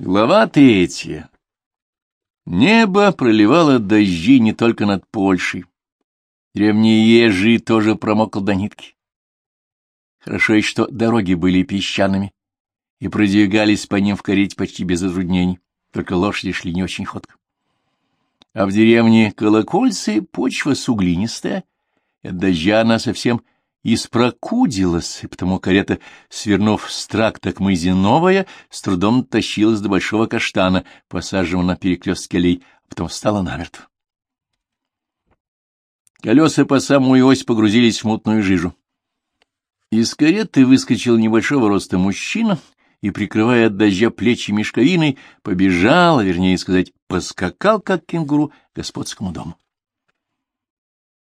Глава третья. Небо проливало дожди не только над Польшей. Древний ежи тоже промокл до нитки. Хорошо и что дороги были песчаными, и продвигались по ним в карете почти без затруднений, только лошади шли не очень ходко. А в деревне Колокольцы почва суглинистая, от дождя она совсем испрокудилась, и потому карета, свернув с тракта к мызе новая, с трудом тащилась до большого каштана, посаженного на перекрестке аллей, а потом встала намертво. Колеса по самую ось погрузились в мутную жижу. Из кареты выскочил небольшого роста мужчина и, прикрывая от дождя плечи мешковиной, побежал, а вернее сказать, поскакал, как кенгуру, к господскому дому.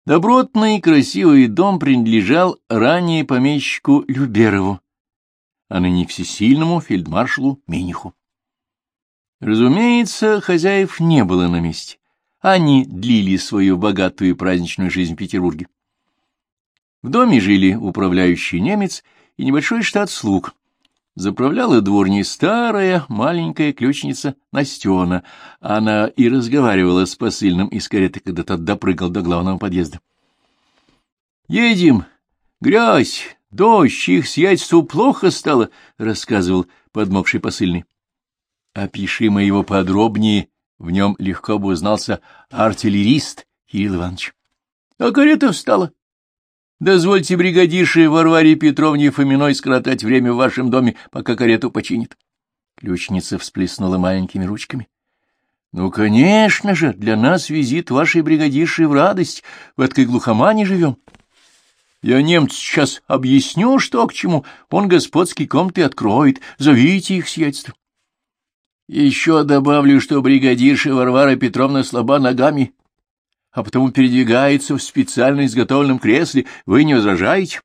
Добротный и красивый дом принадлежал ранее помещику Люберову, а ныне всесильному фельдмаршалу Миниху. Разумеется, хозяев не было на месте. Они длили свою богатую и праздничную жизнь в Петербурге. В доме жили управляющий немец и небольшой штат слуг. Заправляла дворней старая маленькая ключница Настена. Она и разговаривала с посыльным из кареты, когда тот допрыгал до главного подъезда. — Едем. Грязь, дождь, их сиятельству плохо стало, — рассказывал подмокший посыльный. — Опиши мы его подробнее. В нем легко бы узнался артиллерист Кирилл Иванович. — А карета встала. Дозвольте бригадише Варваре Петровне Фоминой скоротать время в вашем доме, пока карету починит. Ключница всплеснула маленькими ручками. — Ну, конечно же, для нас визит вашей бригадиши в радость. В этой глухомане живем. Я немцу сейчас объясню, что к чему. Он господский комнаты откроет. Зовите их сиятельство. Еще добавлю, что бригадирша Варвара Петровна слаба ногами а потому передвигается в специально изготовленном кресле, вы не возражаете?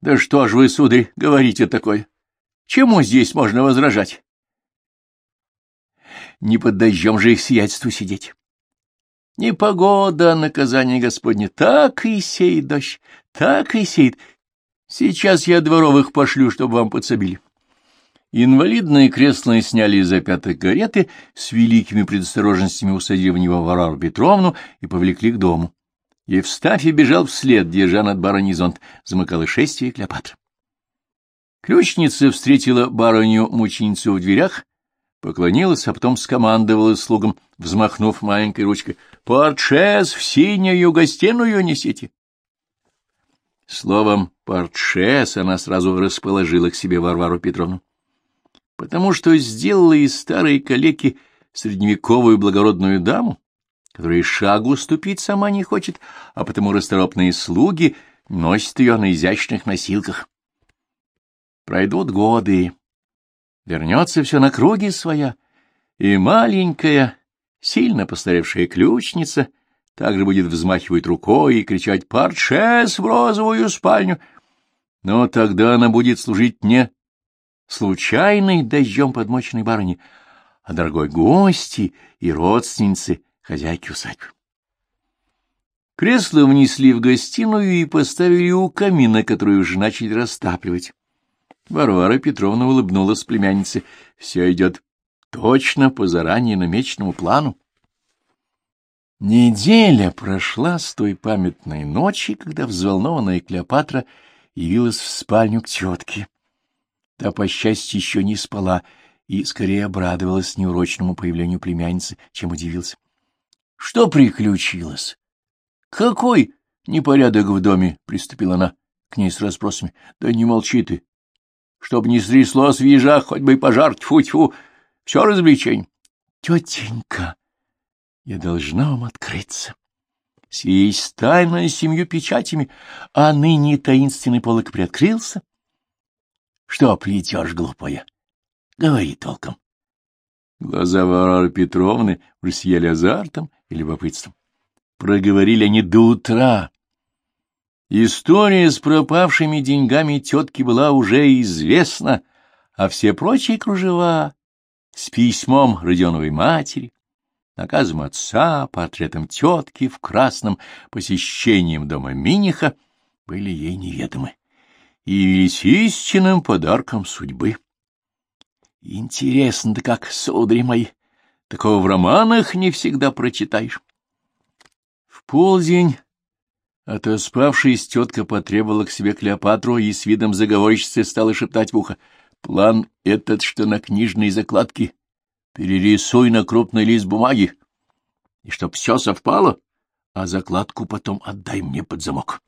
Да что ж вы, сударь, говорите такое? Чему здесь можно возражать? Не под дождем же их сиятельству сидеть. Не погода, наказание Господне, так и сеет дождь, так и сеет. Сейчас я дворовых пошлю, чтобы вам подсобили. Инвалидные кресла сняли из-за пяток кареты, с великими предосторожностями усадили в него Варвару Петровну и повлекли к дому. Евстафий бежал вслед, держа над барыней зонт, замыкала шествие Клеопатра. Ключница встретила барыню-мученицу в дверях, поклонилась, а потом скомандовала слугам, взмахнув маленькой ручкой. — Портшес в синюю гостиную несите! Словом, портшес она сразу расположила к себе Варвару Петровну потому что сделала из старой калеки средневековую благородную даму, которая шагу ступить сама не хочет, а потому расторопные слуги носят ее на изящных носилках. Пройдут годы, вернется все на круги своя, и маленькая, сильно постаревшая ключница также будет взмахивать рукой и кричать «Паршес в розовую спальню!» Но тогда она будет служить не случайной дождем подмоченной барыни, а дорогой гости и родственницы хозяйки усадьбы. Кресло внесли в гостиную и поставили у камина, который уже начали растапливать. Варвара Петровна улыбнулась племяннице. Все идет точно по заранее намеченному плану. Неделя прошла с той памятной ночи, когда взволнованная Клеопатра явилась в спальню к тетке. Та, по счастью, еще не спала и скорее обрадовалась неурочному появлению племянницы, чем удивился. — Что приключилось? — Какой непорядок в доме? — приступила она к ней с расспросами. — Да не молчи ты. Чтоб не стряслось в ежах, хоть бы и пожар, тьфу-тьфу, все развлечень. — Тетенька, я должна вам открыться. Сесть тайна семью печатями, а ныне таинственный полок приоткрылся, что плетешь, глупая? Говори толком. Глаза Варвары Петровны уже съели азартом и любопытством. Проговорили они до утра. История с пропавшими деньгами тетки была уже известна, а все прочие кружева с письмом Родионовой матери, наказом отца, портретом тетки в красном, посещением дома Миниха были ей неведомы явились истинным подарком судьбы. Интересно-то как, судари мои, такого в романах не всегда прочитаешь. В полдень отоспавшись, тетка потребовала к себе Клеопатру и с видом заговорщицы стала шептать в ухо. План этот, что на книжной закладке, перерисуй на крупный лист бумаги, и чтоб все совпало, а закладку потом отдай мне под замок.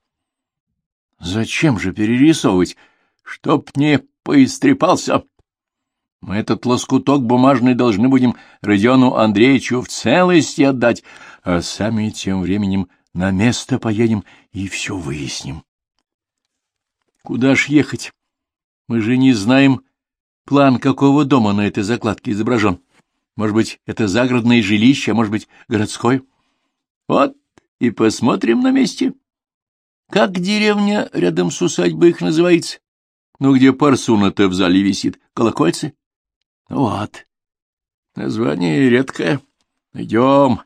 Зачем же перерисовывать? Чтоб не поистрепался. Мы этот лоскуток бумажный должны будем Родиону Андреевичу в целости отдать, а сами тем временем на место поедем и все выясним. Куда ж ехать? Мы же не знаем план, какого дома на этой закладке изображен. Может быть, это загородное жилище, а может быть, городское. Вот и посмотрим на месте. Как деревня рядом с усадьбой их называется? Ну, где парсуна-то в зале висит? Колокольцы? Вот. Название редкое. Идем.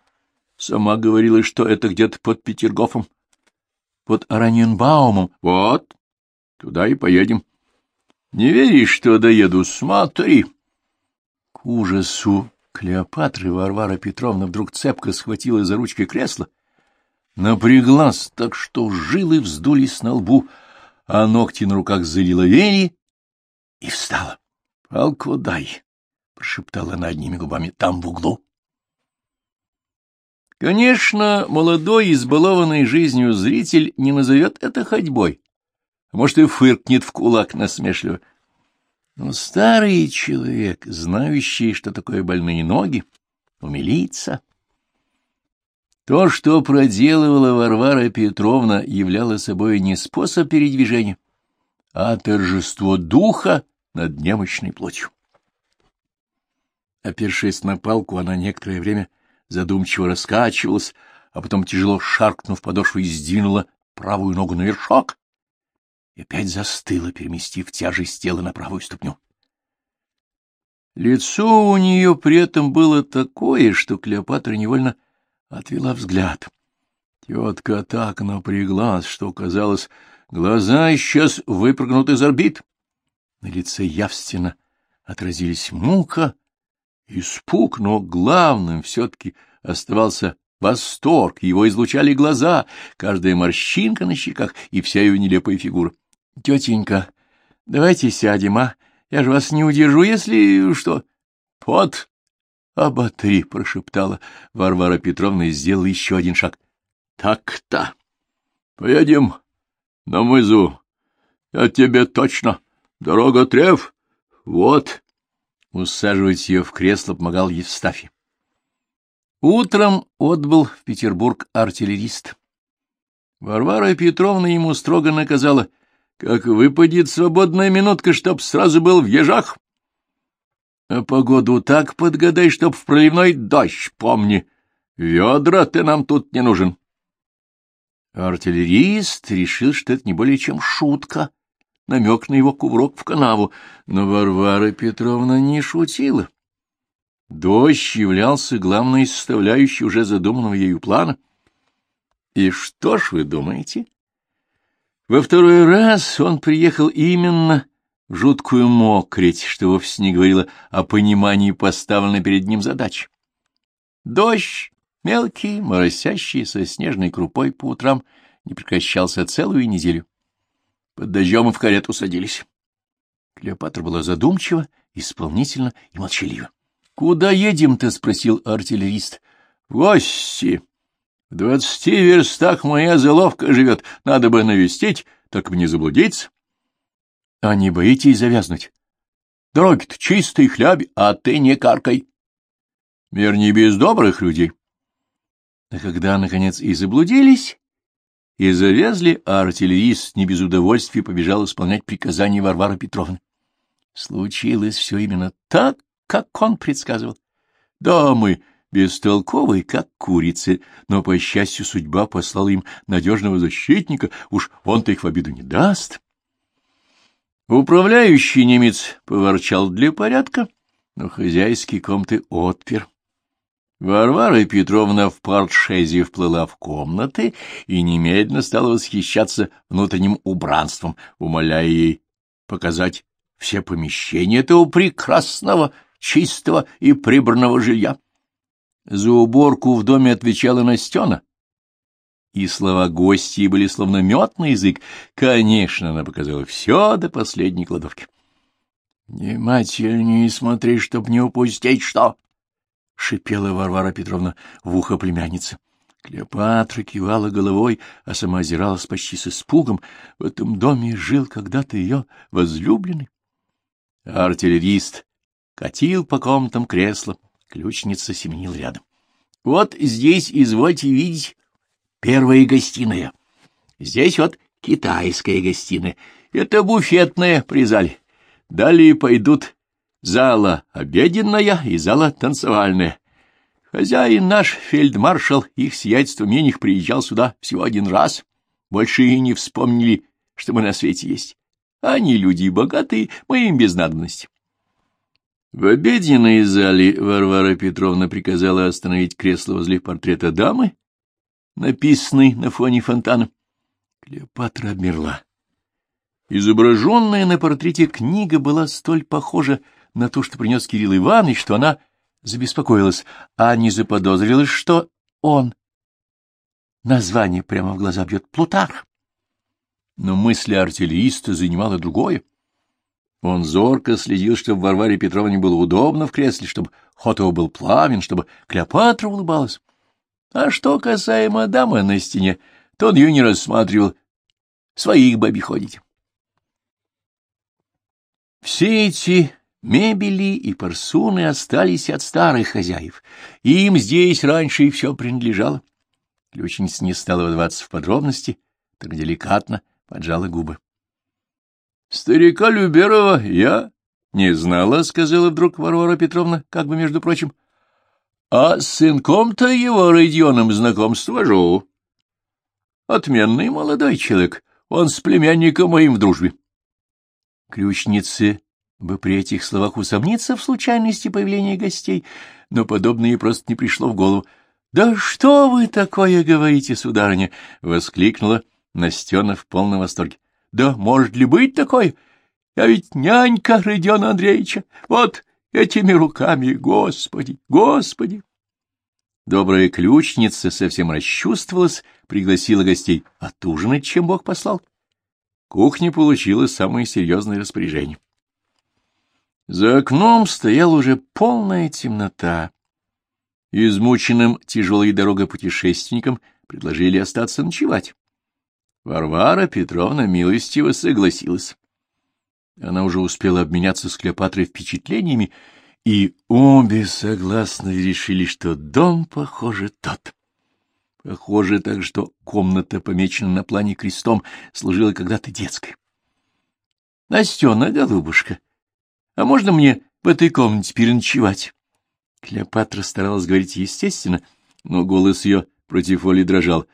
Сама говорила, что это где-то под Петергофом. Под Араньенбаумом. Вот. Туда и поедем. Не веришь, что доеду? Смотри. К ужасу Клеопатры Варвара Петровна вдруг цепко схватила за ручки кресла, напряглась так, что жилы вздулись на лбу, а ногти на руках залиловели и встала. — Палку дай, — прошептала она одними губами, — там в углу. Конечно, молодой, избалованный жизнью зритель не назовет это ходьбой, может и фыркнет в кулак насмешливо. Но старый человек, знающий, что такое больные ноги, умилится. То, что проделывала Варвара Петровна, являло собой не способ передвижения, а торжество духа над немощной плотью. Опершись на палку, она некоторое время задумчиво раскачивалась, а потом, тяжело шаркнув подошвой, сдвинула правую ногу на вершок и опять застыла, переместив тяжесть тела на правую ступню. Лицо у нее при этом было такое, что Клеопатра невольно отвела взгляд. Тетка так напряглась, что, казалось, глаза сейчас выпрыгнут из орбит. На лице явственно отразились мука, испуг, но главным все-таки оставался восторг, его излучали глаза, каждая морщинка на щеках и вся ее нелепая фигура. — Тетенька, давайте сядем, а? Я же вас не удержу, если что. — Вот, оботри, — прошептала Варвара Петровна и сделала еще один шаг. — Так-то. Поедем на мызу. Я тебе точно. Дорога трев. Вот. Усаживать ее в кресло помогал Евстафий. Утром отбыл в Петербург артиллерист. Варвара Петровна ему строго наказала — как выпадет свободная минутка, чтоб сразу был в ежах. А погоду так подгадай, чтоб в проливной дождь, помни. Ведра ты нам тут не нужен. Артиллерист решил, что это не более чем шутка, намек на его куврок в канаву, но Варвара Петровна не шутила. Дождь являлся главной составляющей уже задуманного ею плана. И что ж вы думаете? Во второй раз он приехал именно жуткую мокрить, что вовсе не говорило о понимании поставленной перед ним задачи. Дождь, мелкий, моросящий со снежной крупой по утрам, не прекращался целую неделю. Под дождем и в карету садились. Клеопатра была задумчива, исполнительна и молчалива. — Куда едем-то? — спросил артиллерист. — В гости. В двадцати верстах моя заловка живет, надо бы навестить, так бы не заблудиться. А не боитесь завязнуть? Дороги-то чистые, хлябь, а ты не каркай. Мир не без добрых людей. А когда, наконец, и заблудились, и завязли, а артиллерист не без удовольствия побежал исполнять приказания Варвары Петровны. Случилось все именно так, как он предсказывал. Да, мы бестолковый, как курицы, но, по счастью, судьба послала им надежного защитника, уж он-то их в обиду не даст. Управляющий немец поворчал для порядка, но хозяйский комнаты отпер. Варвара Петровна в портшезе вплыла в комнаты и немедленно стала восхищаться внутренним убранством, умоляя ей показать все помещения этого прекрасного, чистого и прибранного жилья. За уборку в доме отвечала Настена, и слова гостей были словно мед на язык. Конечно, она показала все до последней кладовки. — Внимательнее смотри, чтоб не упустить что! — шипела Варвара Петровна в ухо племянницы. Клеопатра кивала головой, а сама озиралась почти с испугом. В этом доме жил когда-то ее возлюбленный. Артиллерист катил по комнатам кресло, ключница семенил рядом. — Вот здесь, извольте видеть, первая гостиная. Здесь вот китайская гостиная. Это буфетная при зале. Далее пойдут зала обеденная и зала танцевальная. Хозяин наш, фельдмаршал, их сиятельство Мених, приезжал сюда всего один раз. Больше и не вспомнили, что мы на свете есть. Они люди богатые, мы им без надобности. В обеденной зале Варвара Петровна приказала остановить кресло возле портрета дамы, написанной на фоне фонтана. Клеопатра обмерла. Изображенная на портрете книга была столь похожа на то, что принес Кирилл Иванович, что она забеспокоилась, а не заподозрилась, что он. Название прямо в глаза бьет Плутарх. Но мысли артиллериста занимало другое. Он зорко следил, чтобы Варваре Петровне было удобно в кресле, чтобы ход его был плавен, чтобы Клеопатра улыбалась. А что касаемо дамы на стене, то он ее не рассматривал. Своих баби ходить. Все эти Мебели и парсуны остались от старых хозяев, им здесь раньше и все принадлежало. Ключница не стала вдаваться в подробности, так деликатно поджала губы. — Старика Люберова я не знала, — сказала вдруг Варвара Петровна, как бы между прочим. — А с сынком-то его Родионом знакомство вожу. Отменный молодой человек, он с племянником моим в дружбе. Ключницы бы при этих словах усомниться в случайности появления гостей, но подобное просто не пришло в голову. — Да что вы такое говорите, сударыня? — воскликнула Настена в полном восторге. — Да может ли быть такое? Я ведь нянька Родиона Андреевича. Вот этими руками, господи, господи! Добрая ключница совсем расчувствовалась, пригласила гостей отужинать, чем Бог послал. Кухня получила самое серьезное распоряжение. За окном стояла уже полная темнота. Измученным тяжелой дорогой путешественникам предложили остаться ночевать. Варвара Петровна милостиво согласилась. Она уже успела обменяться с Клеопатрой впечатлениями, и обе согласно решили, что дом, похоже, тот. Похоже так, что комната, помечена на плане крестом, служила когда-то детской. — Настена, голубушка, а можно мне в этой комнате переночевать? Клеопатра старалась говорить естественно, но голос ее против воли дрожал.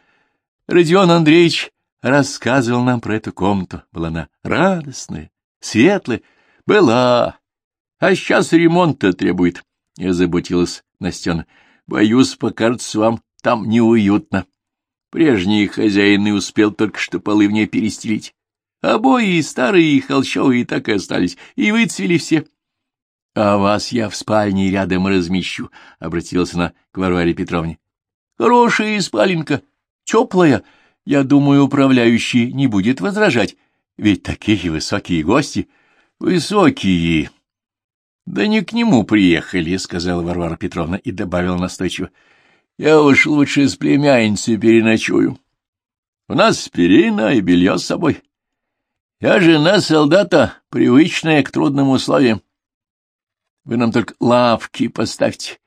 Родион Андреевич рассказывал нам про эту комнату. Была она радостная, светлая. Была. А сейчас ремонт-то требует. Я заботилась Настена. Боюсь, покажется вам там неуютно. Прежний хозяин не успел только что полы в ней перестелить. Обои старые и холщовые так и остались, и выцвели все. — А вас я в спальне рядом размещу, — обратилась она к Варваре Петровне. — Хорошая спаленка, теплая. Я думаю, управляющий не будет возражать, ведь такие высокие гости. — Высокие. — Да не к нему приехали, — сказала Варвара Петровна и добавила настойчиво. — Я уж лучше с племянницей переночую. У нас перина и белье с собой. — я жена солдата, привычная к трудным условиям. Вы нам только лавки поставьте.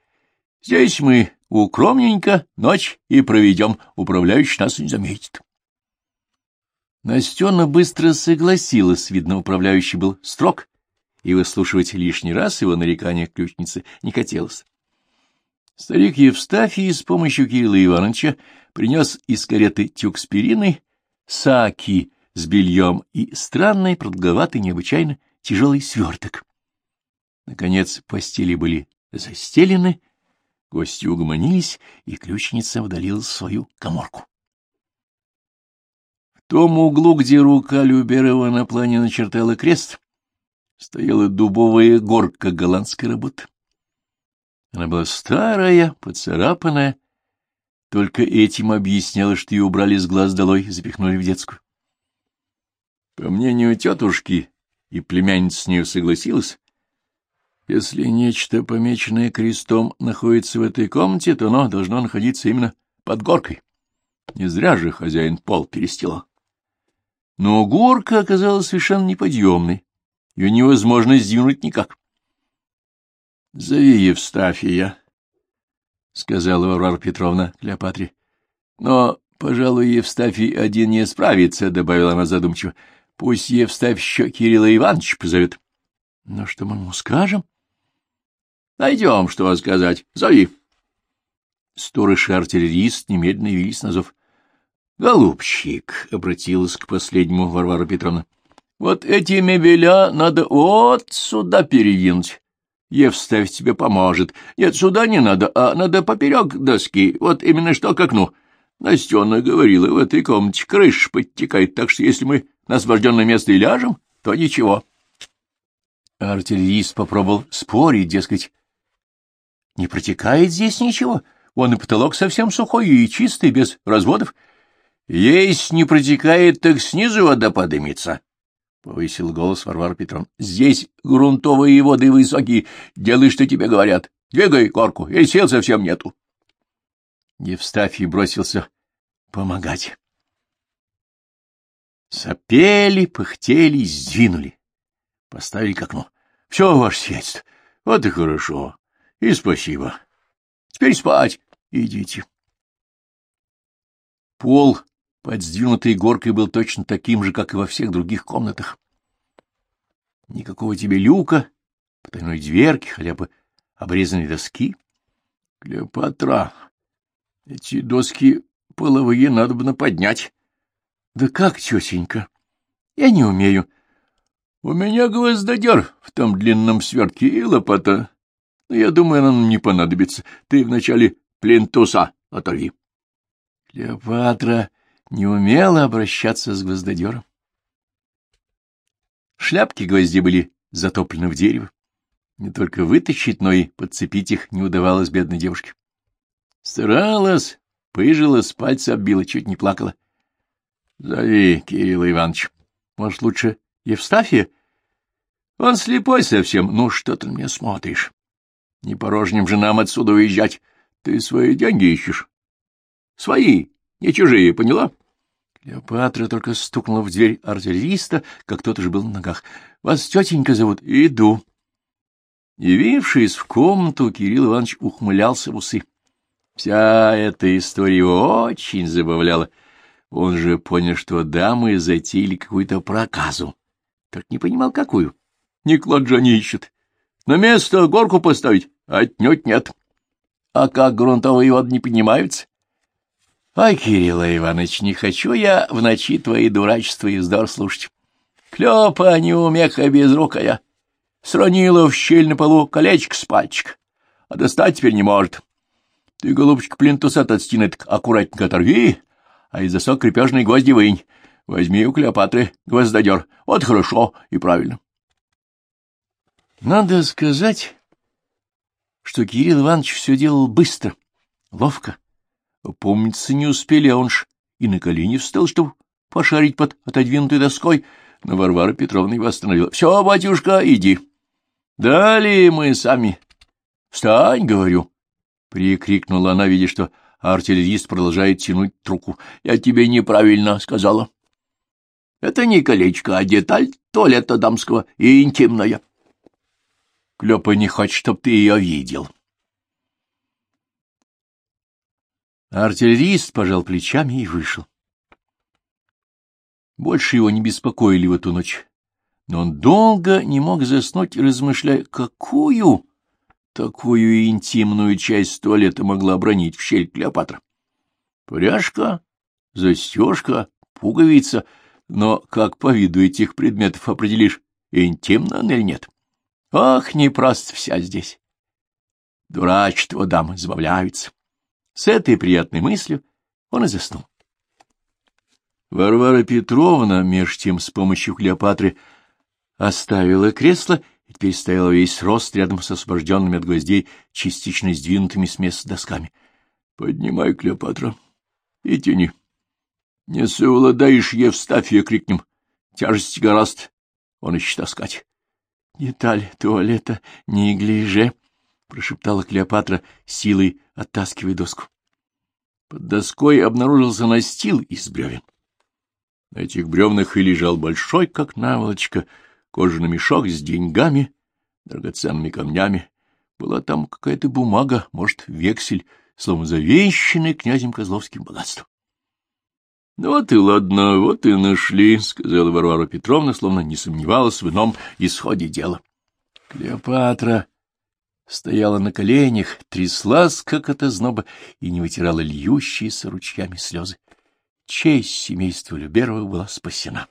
Здесь мы укромненько ночь и проведем, управляющий нас не заметит. Настена быстро согласилась, видно, управляющий был строг, и выслушивать лишний раз его нарекания ключницы не хотелось. Старик Евстафий с помощью Кирилла Ивановича принес из кареты тюк с саки с бельем и странный, продолговатый, необычайно тяжелый сверток. Наконец постели были застелены, гости угомонились, и ключница удалилась в свою коморку. Том углу, где рука Люберова на плане начертала крест, стояла дубовая горка голландской работы. Она была старая, поцарапанная, только этим объясняла, что ее убрали с глаз долой и запихнули в детскую. По мнению тетушки, и племянница с нею согласилась, если нечто, помеченное крестом, находится в этой комнате, то оно должно находиться именно под горкой. Не зря же хозяин пол перестилал. Но горка оказалась совершенно неподъемной, ее невозможно сдвинуть никак. — Зови Евстафия, — сказала Варвара Петровна Клеопатре. — Но, пожалуй, Евстафий один не справится, — добавила она задумчиво. — Пусть Евстафь еще Кирилла Ивановича позовет. — Но что мы ему скажем? — Найдем, что сказать. Зови. Сторож и артиллерист немедленно явились на зов. — Голубчик, — обратилась к последнему Варвара Петровна, — вот эти мебеля надо вот сюда передвинуть. Евставь тебе поможет. Нет, сюда не надо, а надо поперек доски, вот именно что к окну. Настена говорила, в этой комнате крыша подтекает, так что если мы на освобожденное место и ляжем, то ничего. Артиллерист попробовал спорить, дескать, не протекает здесь ничего. Он и потолок совсем сухой и чистый, без разводов. Есть не протекает, так снизу вода подымется, — повысил голос Варвара Петрон. — Здесь грунтовые воды высокие. Делай, что тебе говорят. Двигай горку, и сил совсем нету. Евстафий бросился помогать. Сопели, пыхтели, сдвинули. Поставили к окну. — Все, ваше сиятельство. Вот и хорошо. И спасибо. Теперь спать идите. Пол под сдвинутой горкой был точно таким же, как и во всех других комнатах. Никакого тебе люка, потайной дверки, хотя бы обрезанной доски. Клеопатра, эти доски половые надо бы поднять. Да как, тетенька? Я не умею. У меня гвоздодер в том длинном свертке и лопата. Но я думаю, она нам не понадобится. Ты вначале плинтуса оторви. Клеопатра не умела обращаться с гвоздодером. Шляпки гвозди были затоплены в дерево. Не только вытащить, но и подцепить их не удавалось бедной девушке. Старалась, пыжила, с пальца оббила, чуть не плакала. — Зови Кирилла Иванович. Может, лучше Евстафия? Он слепой совсем. Ну, что ты мне смотришь? Не порожним же нам отсюда уезжать. Ты свои деньги ищешь. Свои, не чужие, поняла? Клеопатра только стукнула в дверь артиллериста, как тот уже был на ногах. — Вас тетенька зовут? — Иду. Явившись в комнату, Кирилл Иванович ухмылялся в усы. Вся эта история очень забавляла. Он же понял, что дамы затеяли какую-то проказу. Так не понимал, какую. Не клад же они ищут. На место горку поставить? Отнюдь нет. А как грунтовые воды не поднимаются? Ай, Кирилл Иванович, не хочу я в ночи твои дурачества и вздор слушать. Клёпа неумеха безрукая. Сронила в щель на полу колечко с пальчика, а достать теперь не может. Ты, голубчик, плинтус от стены аккуратненько оторви, а из засок крепежной гвозди вынь. Возьми у Клеопатры гвоздодер. Вот хорошо и правильно. Надо сказать, что Кирилл Иванович все делал быстро, ловко. Помнится, не успели, а он ж и на колени встал, чтобы пошарить под отодвинутой доской, но Варвара Петровна его остановила. — Все, батюшка, иди. — Далее мы сами. — Встань, — говорю, — прикрикнула она, видя, что артиллерист продолжает тянуть трубку. — Я тебе неправильно сказала. — Это не колечко, а деталь туалета дамского и интимная. Клёпа не хочет, чтоб ты ее видел. — Артиллерист пожал плечами и вышел. Больше его не беспокоили в эту ночь, но он долго не мог заснуть, размышляя, какую такую интимную часть туалета могла обронить в щель Клеопатра. Пряжка, застежка, пуговица, но как по виду этих предметов определишь, интимно она или нет? Ах, непрост вся здесь. Дурачество дамы забавляются. С этой приятной мыслью он и заснул. Варвара Петровна, меж тем с помощью Клеопатры, оставила кресло и теперь стояла весь рост рядом с освобожденными от гвоздей, частично сдвинутыми с места досками. — Поднимай, Клеопатра, и тяни. Не совладаешь, Евстафия, крикнем. Тяжесть гораст, он еще таскать. — Деталь туалета не глиже, — прошептала Клеопатра, силой оттаскивая доску. Под доской обнаружился настил из бревен. На этих бревнах и лежал большой, как наволочка, кожаный мешок с деньгами, драгоценными камнями. Была там какая-то бумага, может, вексель, словно завещанный князем Козловским богатством. — Ну вот и ладно, вот и нашли, — сказала Варвара Петровна, словно не сомневалась в ином исходе дела. Клеопатра стояла на коленях, тряслась, как от озноба, и не вытирала льющиеся ручьями слезы. Честь семейства Люберовых была спасена.